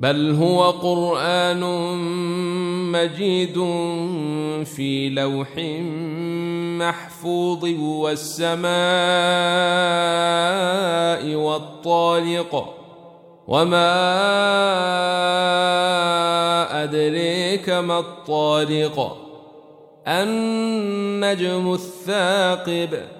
بل هو قرآن مجيد في لوح محفوظ والسماء والطارق وما أدريك ما الطارق النجم الثاقب.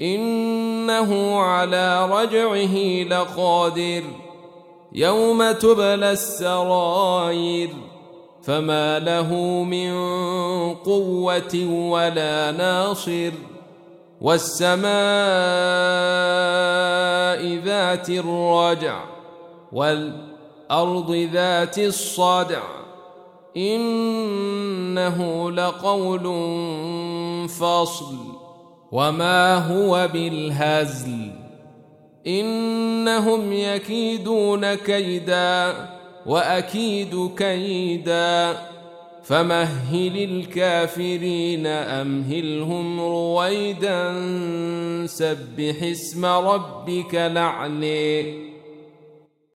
إنه على رجعه لقادر يوم تبلى السراير فما له من قوة ولا ناصر والسماء ذات الرجع والأرض ذات الصدع إنه لقول فصل وما هو بالهزل إنهم يكيدون كيدا وأكيد كيدا فمهل الكافرين أمهلهم رويدا سبح اسم ربك لعلي